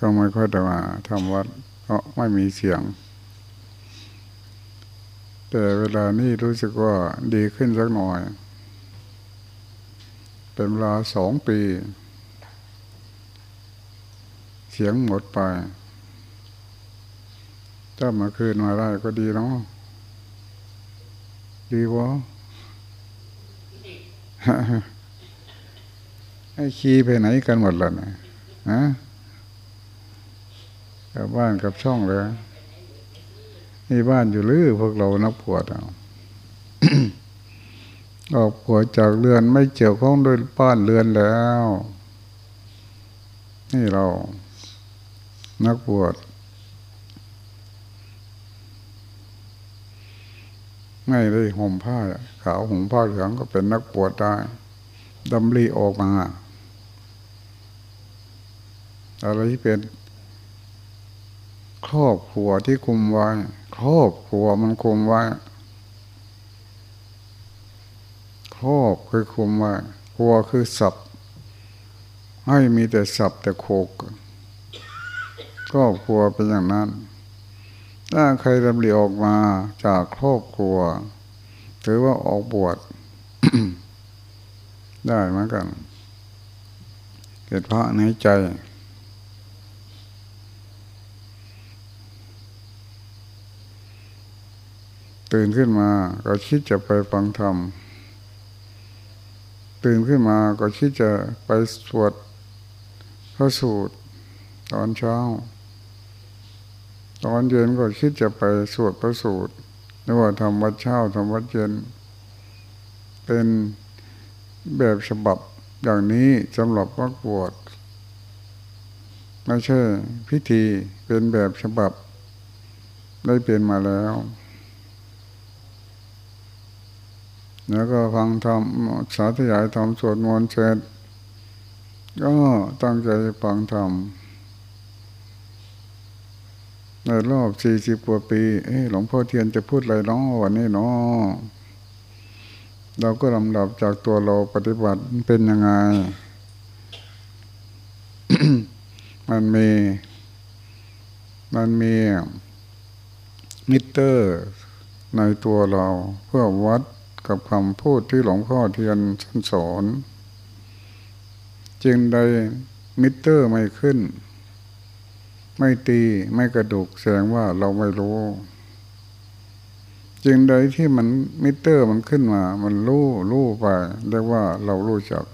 ก็ไม่ค่อยจะมาทำวัดเพราะไม่มีเสียง แต่เวลานี้รู้สึกว่าดีขึ้นสักหน่อย เป็นเวลาสองปี เสียงหมดไปถ้ามาคืนมาได้ก็ดีเนาะดีวะไอ้ขี่ไปไหนกันหมดแล้วนะฮะ กับบ้านกับช่องเลยนี่บ้านอยู่หรือพวกเรานักปวดเอาออกปวดจากเรือนไม่เกี่ยวข้องด้วยบ้านเรือนแล้ว นี่เรา นักปวดไม่ได้ห่มผ้าขาวห่มผ้าเหลืองก็เป็นนักปวดได้ดำรีออกมาอะไรที่เป็น ครอบครัวที่คุมไว้ครอบครัวมันคุมไว้ครอบคือคุมไว้ครัวคือสับให้มีแต่สับแต่โคกครอบครัวเป็นอย่างนั้น ถ้าใครดำริออกมาจากครอบครัว ถือว่าออกบวชได้เหมือนกันเกิดพระในใจ ตื่นขึ้นมาก็คิดจะไปฟังธรรม ตื่นขึ้นมาก็คิดจะไปสวดพระสูตร ตอนเช้า ตอนเย็นก็คิดจะไปสวดพระสูตรหรือว่าทำวัดเช้าทำวัดเย็น เป็นแบบฉบับอย่างนี้สำหรับวัดบวชไม่ใช่พิธีเป็นแบบฉบับได้เป็นมาแล้ว แล้วก็ฟังธรรมสาธยายธรรมสวดมนต์เสร็จก็ตั้งใจฟังธรรมในรอบสี่สิบกว่าปีเอ้หลวงพ่อเทียนจะพูดอะไรน้อวันนี้นาะเราก็ลำดับจากตัวเราปฏิบัติเป็นยังไง มันมี มันมีมิเตอร์ในตัวเราเพื่อวัด กับคำพูดที่หลวงพ่อเทียนสอน จึงได้มิเตอร์ไม่ขึ้น ไม่ตีไม่กระดิกแสดงว่าเราไม่รู้ จึงใดที่มันมิเตอร์มันขึ้นมา มันรู้รู้ไปเรียกว่าเรารู้จัก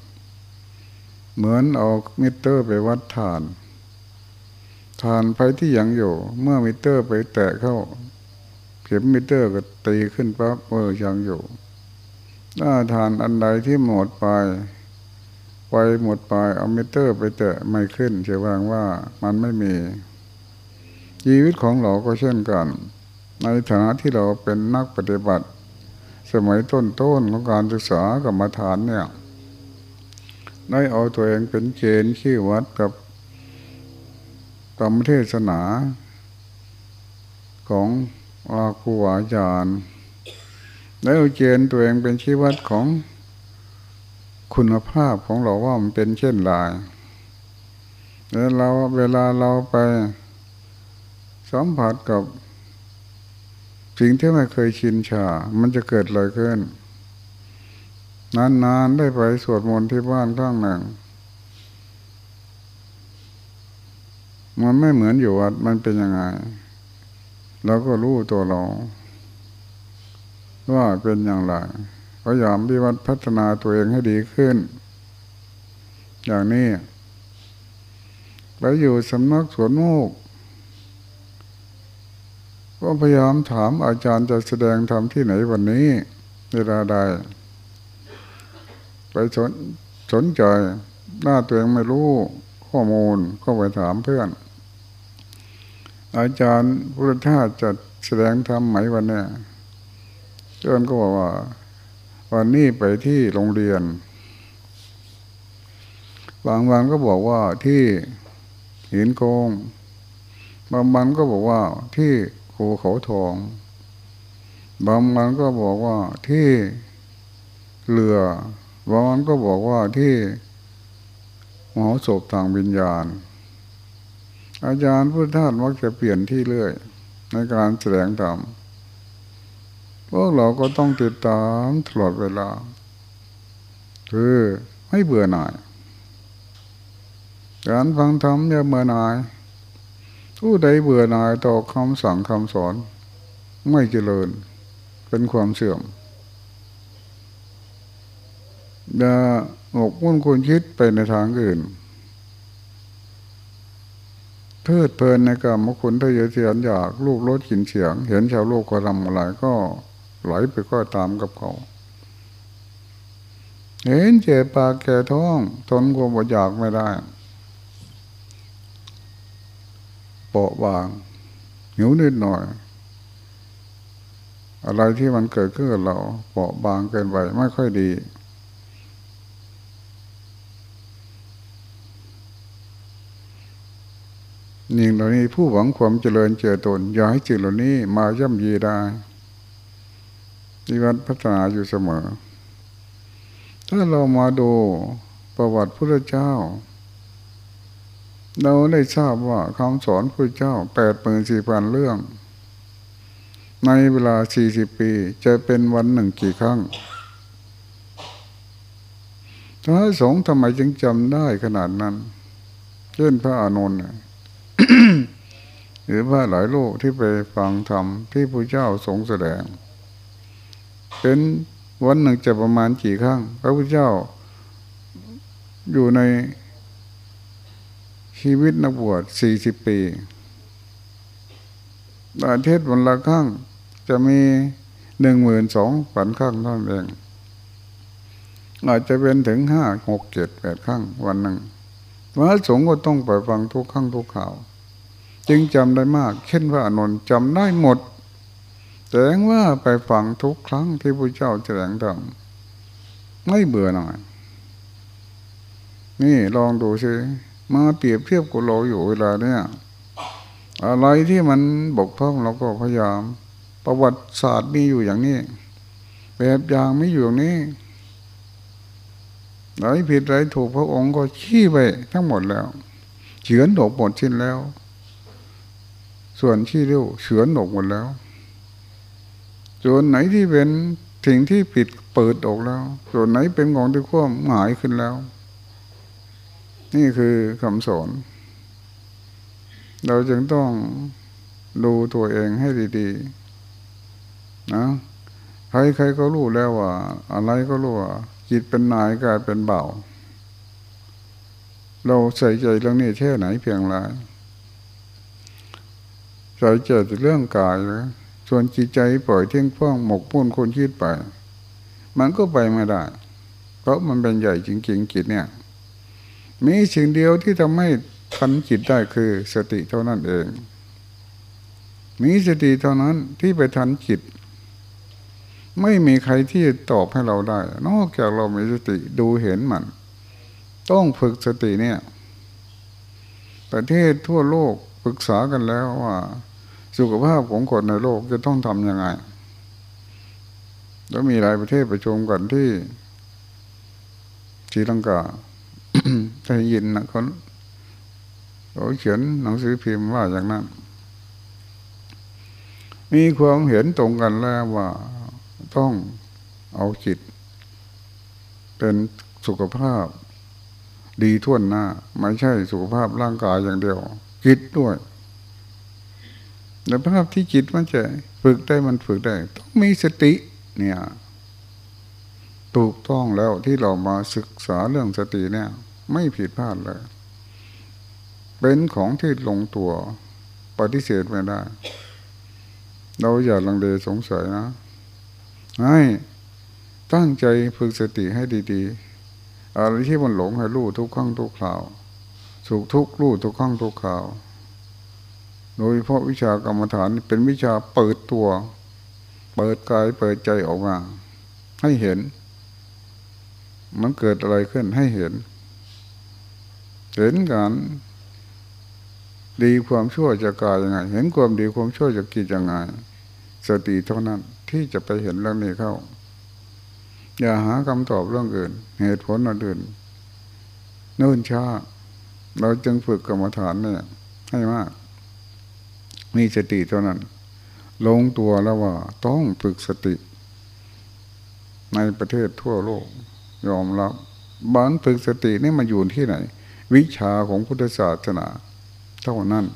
เหมือนเอามิเตอร์ไปวัดถ่านฐานไฟที่ยังอยู่ เมื่อมิเตอร์ไปแตะเข้าเข็มมิเตอร์ก็ตีขึ้นปั๊บเออยังอยู่ ถ้าทานอันใดที่หมดไป ไปหมดไปเอามิเตอร์ไปแตะไม่ขึ้นเชื่อว่างว่ามันไม่มี ชีวิตของเราก็เช่นกัน ในฐานะที่เราเป็นนักปฏิบัติ สมัยต้นๆของการศึกษากรรมฐานเนี่ยได้เอาตัวเองเป็นเกณฑ์ขี้วัดกับกรรมเทศนาของอาคูอาจารย์ แล้วเกณฑ์ตัวเองเป็นชีวัดของคุณภาพของเราว่ามันเป็นเช่นไรแล้วเราเวลาเราไปสัมผัสกับ สิ่งที่ไม่เคยชินชา มันจะเกิดอะไรขึ้น นานๆได้ไปสวดมนต์ที่บ้านข้างหนึ่ง มันไม่เหมือนอยู่วัดมันเป็นยังไง เราก็รู้ตัวเรา ว่าเป็นอย่างไรพยายามพิวัฒพัฒนาตัวเองให้ดีขึ้น อย่างนี้ไปอยู่สำนักสวนโมกก็พยายามถามอาจารย์จะแสดงธรรมที่ไหนวันนี้เวลาใดไปสนสนใจหน้าตัวเองไม่รู้ข้อมูลก็ไปถามเพื่อน อาจารย์พุทธทาสจะแสดงธรรมไหมวันนี้ จ้าก็บอกว่า วันนี้ไปที่โรงเรียน บางวันก็บอกว่าที่หินโกงบางวันก็บอกว่าที่ภูเขาทอง บางวันก็บอกว่าที่เรือบางวันก็บอกว่าที่หอศพทางวิญญาณ อาจารย์พุทธทาสมักจะเปลี่ยนที่เรื่อย ในการแสดงธรรม พวกเราก็ต้องติดตามตลอดเวลา คือไม่เบื่อหน่าย การฟังธรรมอย่าเบื่อหน่าย ผู้ใดเบื่อหน่ายต่อคำสั่งคำสอน ไม่เจริญ เป็นความเสื่อมอย่าหมกมุ่นควรคิดไปในทางอื่นเพลิดเพลินในกรรมคุณทะเยอทะยานอยากลูกรถกินเสียง เห็นชาวโลกก็ทำอะไรก็ ไหลไปก็ตามกับเขาเห็นเจ็บปากแก่ท้องทนความอดอยากไม่ได้เปาะบางหิวนิดหน่อย อะไรที่มันเกิดขึ้นกับเราเปาะบางเกินไปไม่ค่อยดีนิ่งเหล่านี้ผู้หวังความเจริญเจอตน อย่าให้จิตเหล่านี้มาย่ำยีได้ ที่วัดพัฒนาอยู่เสมอ ถ้าเรามาดูประวัติพระเจ้า เราได้ทราบว่าคำสอนพระเจ้าแปดหมื่นสี่พันเรื่อง ในเวลาสี่สิบปีจะเป็นวันหนึ่งกี่ครั้งพระสงฆ์ทำไมจึงจำได้ขนาดนั้นเช่นพระอานนท์หรือพระหลายโลกที่ไปฟังธรรมที่พระเจ้าทรงแสดง เป็นวันหนึ่งจะประมาณกี่ครั้ง พระพุทธเจ้า อยู่ในชีวิตนักบวชสี่สิบปีอาเทศวันละครั้งจะมีหนึ่งหมื่นสองพันครั้งเท่านั้นเอง อาจจะเป็นถึงห้าหกเจ็ดแปดครั้งวันหนึ่งพระสงฆ์ก็ต้องไปฟังทุกครั้งทุกข่าว จึงจำได้มาก เช่นว่าอนุนจำได้หมด แต่ว่าไปฟังทุกครั้งที่พระเจ้าแสดงธรรมไม่เบื่อหน่อย นี่ลองดูสิมาเปรียบเทียบกับเราอยู่เวลาเนี่ยอะไรที่มันบกพร่องเราก็พยายาม ประวัติศาสตร์มีอยู่อย่างนี้ แบบอย่างไม่อยู่อย่างนี้ไหนผิดไรถูกพระองค์ก็ขี้ไปทั้งหมดแล้วเฉือนดกหมดชิ้นแล้ว ส่วนขี้เรียวเฉือนดกหมดแล้ว ส่วนไหนที่เป็นสิ่งที่ปิดเปิดออกแล้ว ส่วนไหนเป็นของที่ควมหายขึ้นแล้ว นี่คือคำสอน เราจึงต้องดูตัวเองให้ดีๆนะใครๆก็รู้แล้วว่า อะไรก็รู้ว่าจิตเป็นนายกลายเป็นเบาเราใส่ใจเรื่องนี้แค่ไหนเพียงไรใส่ใจแต่เรื่องกายเลย ส่วนจิตใจปล่อยเที่ยงฟ้องหมกมุ่นคนคิดไป มันก็ไปไม่ได้ เพราะมันเป็นใหญ่จริงๆจิตเนี่ย มีสิ่งเดียวที่ทำให้ทันจิตได้คือสติเท่านั้นเอง มีสติเท่านั้นที่ไปทันจิต ไม่มีใครที่ตอบให้เราได้ นอกจากเรามีสติดูเห็นมัน ต้องฝึกสติเนี่ย ประเทศทั่วโลกปรึกษากันแล้วว่า สุขภาพของคนในโลกจะต้องทำยังไง แล้วมีหลายประเทศประชุมกันที่ศรีลังกาได้ยินนะคนเขาเขียนหนังสือพิมพ์ว่าอย่างนั้น มีความเห็นตรงกันแล้วว่าต้องเอาจิต เป็นสุขภาพ ดีท่วนหน้า ไม่ใช่สุขภาพร่างกายอย่างเดียวจิตด้วย แต่ภาพที่จิตมันจะฝึกได้มันฝึกได้ ต้องมีสติเนี่ยถูกต้องแล้วที่เรามาศึกษาเรื่องสติเนี่ย ไม่ผิดพลาดเลย เป็นของที่ลงตัวปฏิเสธไม่ได้ เราอย่าลังเลสงสัยนะให้ตั้งใจฝึกสติให้ดีๆอะไรที่มันหลงให้รู้ทุกครั้งทุกคราว สุขทุกรู้ทุกครั้งทุกคราว โดยเพราะวิชากรรมฐานเป็นวิชาเปิดตัว เปิดกายเปิดใจออกมา ให้เห็น มันเกิดอะไรขึ้นให้เห็น เห็นการดีความชั่วจากายยังไง เห็นความดีความชั่วจากกิจยังไงสติเท่านั้นที่จะไปเห็นเรื่องนี้เข้า อย่าหาคำตอบเรื่องอื่น เหตุผลอื่นเนิ่นช้า เราจึงฝึกกรรมฐานเนี่ยให้มาก มีสติเท่านั้น ลงตัวแล้วว่า ต้องฝึกสติ ในประเทศทั่วโลก ยอมรับบ้านฝึกสตินี่มันอยู่ที่ไหน วิชาของพุทธศาสนา เท่านั้น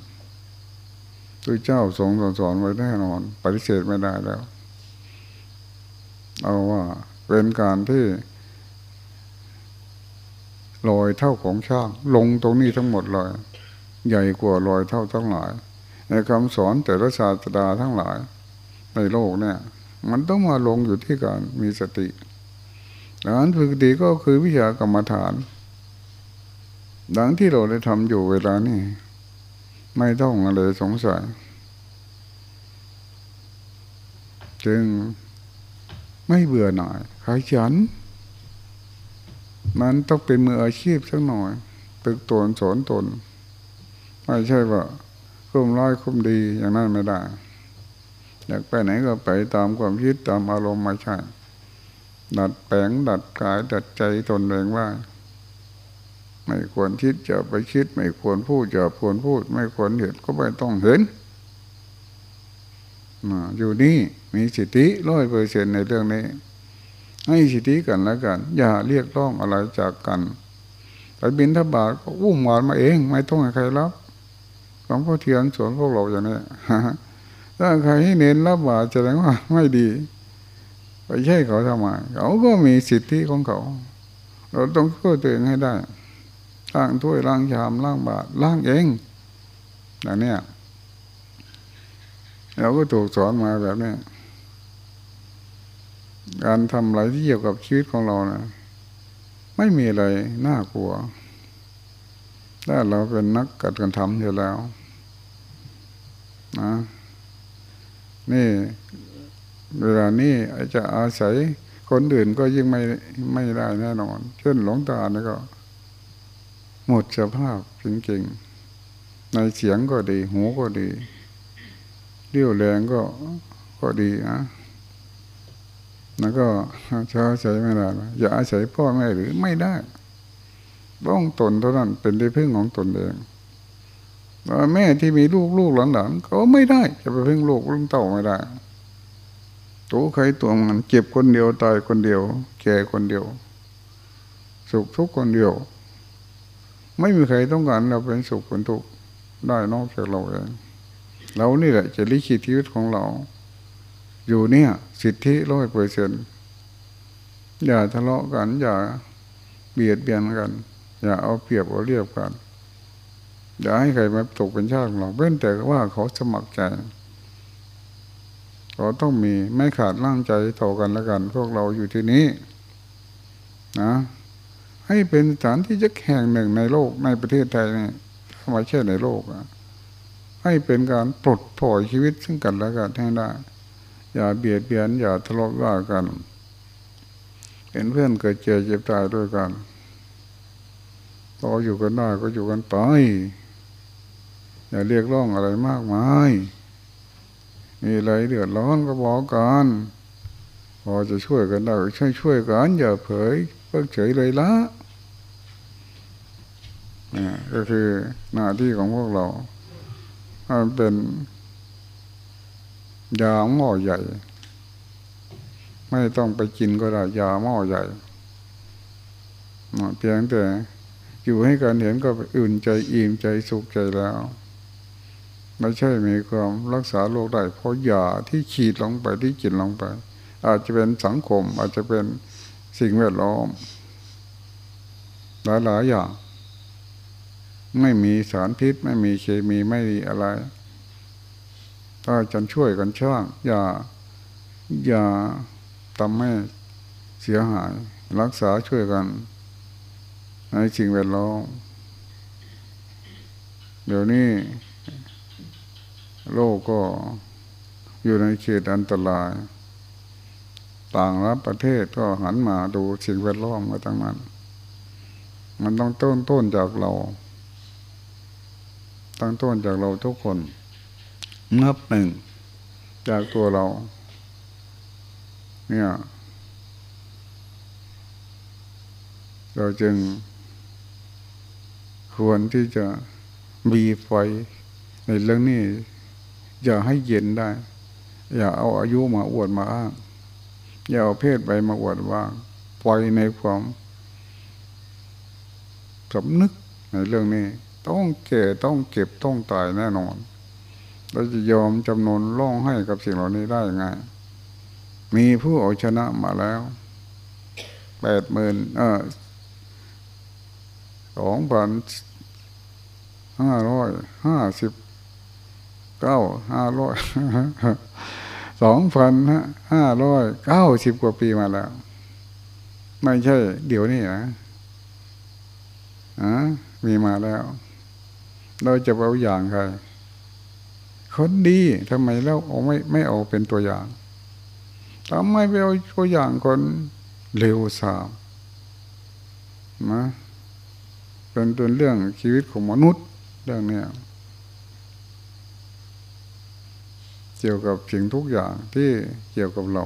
พระเจ้าทรงสอนไว้แน่นอน ปฏิเสธไม่ได้แล้ว เอาว่าเป็นการที่ลอยเท่าของช่าง ลงตรงนี้ทั้งหมดเลย ใหญ่กว่าลอยเท่าทั้งหลาย ในคำสอนแต่ละศาสดาทั้งหลาย ในโลกเนี่ย มันต้องมาลงอยู่ที่การมีสติดังนั้นฝึกสติก็คือวิชากรรมฐาน ดังที่เราได้ทำอยู่เวลานี้ไม่ต้องอะไรสงสัย จึงไม่เบื่อหน่ายขยัน มันต้องเป็นมืออาชีพสักหน่อยตึกตนสอนตน ไม่ใช่ว่า คุ้มร้อยคุ้มดีอย่างนั้นไม่ได้อยากไปไหนก็ไปตามความคิดตามอารมณ์ไม่ใช่ดัดแปลงดัดกายดัดใจตนเองว่า ไม่ควรคิดจะไปคิด ไม่ควรพูดจะควรพูด ไม่ควรเห็นก็ไม่ต้องเห็นอยู่นี่มีสิทธิร้อยเปอร์เซ็นในเรื่องนี้ ให้สิทธิกันแล้วกัน อย่าเรียกร้องอะไรจากกันไปบินทบาทก็อุ้มหวานมาเอง ไม่ต้องให้ใครรับ ลวงพ่อเทียนสอนพวกเราอย่างนี้ถ้าใครให้เน้นรับบาตรแสดงว่าไม่ดี ไปใช่เขาทำไมเขาก็มีสิทธิของเขา เราต้องช่วยตัวเองให้ได้ล้างถ้วยล้างชามล้างบาตรล้างเองอย่างนี้เราก็ถูกสอนมาแบบนี้การทำอะไรที่เกี่ยวกับชีวิตของเรานะไม่มีอะไรน่ากลัวถ้าเราเป็นนักกัดกันทำอยู่แล้ว นะนี่เวลานี้จะอาศัยคนอื่นก็ยิ่งไม่ไม่ได้แน่นอน เช่นหลงตาเนี่ยก็ หมดสภาพจริงๆ ในเสียงก็ดี หูก็ดีเรี่ยวแรงก็ก็ดีนะแล้วก็ชาใช้ไม่ได้อย่าอาศัยพ่อแม่หรือไม่ได้ต้องตนเท่านั้นเป็นที่พึ่งของตนเอง แม่ที่มีลูกลูกหลานหลานเขาไม่ได้ จะไปพึ่งลูกพึ่งเต่าไม่ได้ตัวใครตัวมันเจ็บคนเดียวตายคนเดียวแก่คนเดียว สุขทุกคนเดียว ไม่มีใครต้องการเราเป็นสุขเป็นทุกข์ได้นอกจากเราเองเรานี่แหละจะลิขิตชีวิตของเรา อยู่เนี่ย สิทธิร้อยเปอร์เซ็นอย่าทะเลาะกัน อย่าเบียดเบียนกัน อย่าเอาเปรียบเอาเรียบกัน อย่าให้ใครมาตกเป็นชาติของเราเว้นแต่ว่าเขาสมัครใจเขาต้องมีไม่ขาดร่างใจต่อกันล้วกัน พวกเราอยู่ที่นี้ นะ ให้เป็นสถานที่จะแห่งหนึ่งในโลกในประเทศไทยนี่ไม่ใช่ในโลกอะให้เป็นการปลดปล่อยชีวิตซึ่งกันและกันให้ได้ อย่าเบียดเบียน อย่าทะเลาะว่ากันเห็นเพื่อนเกิดเจ็บเจ็บตายด้วยกันพออยู่กันได้ก็อยู่กันไป อย่าเรียกร้องอะไรมากมาย มีอะไรเดือดร้อนก็บอกกันพอจะช่วยกันได้ช่วยช่วยกันอย่าเผยเพิกเฉยเลยละนี่ก็คือหน้าที่ของพวกเรามันเป็นยาหม้อใหญ่ ไม่ต้องไปกินก็ได้ยาหม้อใหญ่เพียงแต่อยู่ให้การเห็นก็อื่นใจอิ่มใจสุขใจแล้ว ไม่ใช่มีความรักษาโรคได้เพราะยาที่ขีดลงไปที่กินลงไป อาจจะเป็นสังคม อาจจะเป็นสิ่งแวดล้อม หลายหลายอย่าง ไม่มีสารพิษ ไม่มีเคมีไม่มีอะไรถ้าจะช่วยกันช่างอย่าอย่าทำให้เสียหาย รักษาช่วยกัน ในสิ่งแวดล้อมเดี๋ยวนี้ โลกก็อยู่ในเขตอันตราย ต่างรับประเทศก็หันมาดูสิ่งแวดล้อมมาตั้งนั้น มันต้องต้นต้นจากเรา ตั้งต้นจากเราทุกคนนับหนึ่งจากตัวเรา เนี่ย เราจึง ควรที่จะมีไฟในเรื่องนี้ อย่าให้เย็นได้ อย่าเอาอายุมาอวดมาอ้างอย่าเอาเพศไปมาอวดว่าปล่อยในความสำนึกในเรื่องนี้ ต้องแก่ต้องเก็บต้องตายแน่นอนเราจะยอมจำนวนร้องให้กับสิ่งเหล่านี้ได้ยังไง มีผู้เอาชนะมาแล้วแปดหมื่นเออสองพันห้าร้อยห้าสิบ เก้าห้าร้อยสองพันห้าร้อยเก้าสิบกว่าปีมาแล้ว ไม่ใช่ เดี๋ยวนี้นะอะมีมาแล้ว เราจะเอาอย่างใครคนดีทำไมเราเอาไม่ไม่เอาเป็นตัวอย่างทำไมไปเอาตัวอย่างคนเร็วสามนะเป็นตัวเรื่องชีวิตของมนุษย์เรื่องเนี้ย เกี่ยวกับสิ่งทุกอย่างที่เกี่ยวกับเรา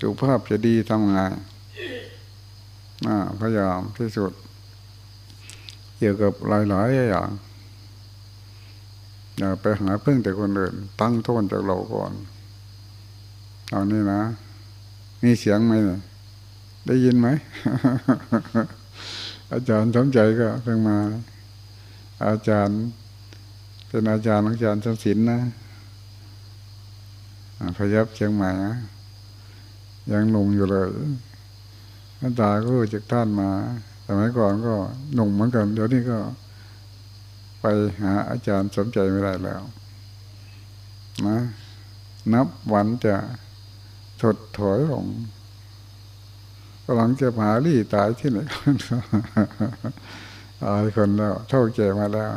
สุภาพจะดีทำไงพยายามที่สุด เกี่ยวกับหลายๆอย่างอย่าไปหาเพึ่งแต่คนอื่น ตั้งต้นจากเราก่อนเอานี่นะมีเสียงไหมเนี่ยได้ยินไหม อาจารย์สมใจก็เพิ่งมา อาจารย์ เป็นอาจารย์ของอาจารย์สมศิลป์นะ พยับเชียงใหม่นะยังหนุ่มอยู่เลยน้าตาก็จากท่านมาสมัยก่อนก็หนุ่มเหมือนกัน เดี๋ยวนี้ก็ ไปหาอาจารย์สมใจไม่ได้แล้ว นะ นับวันจะถดถอยลงกำลังจะหาลี่ตายที่ไหนตายคนแล้ว เท่าแก่มาแล้ว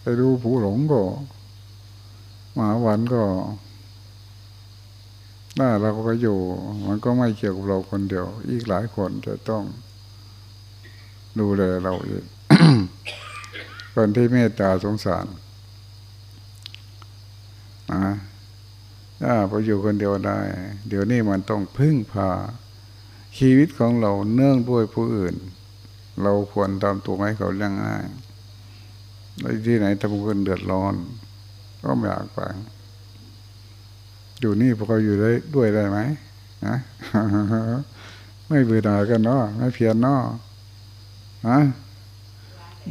ไปดูผู้หลงก็หมาวันก็ หน้าเราก็อยู่ มันก็ไม่เกี่ยวกับเราคนเดียว อีกหลายคนจะต้องดูแลเราอีกคนที่เมตตาสงสารนะถ้าพออยู่คนเดียวได้ เดี๋ยวนี้มันต้องพึ่งพา ชีวิตของเราเนื่องด้วยผู้อื่น เราควรทำตัวให้เขาเลี้ยงง่ายที่ไหนทำคนเดือดร้อน ก็ไม่อยากไป อยู่นี่พวกเราอยู่ได้ด้วยได้ไหมนะไม่เบื่อหน่ายกันเนาะไม่เพียรเนาะฮะ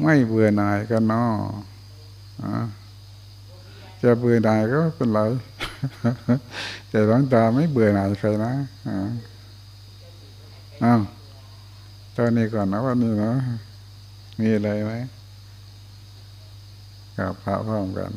ไม่เบื่อหน่ายกันเนาะจะเบื่อหน่ายก็เป็นไรแต่หลังตาไม่เบื่อหน่ายใครนะอ้าวตอนนี้ก่อนนะวันนี้เนาะมีอะไรไหมกับพระพร้อมกัน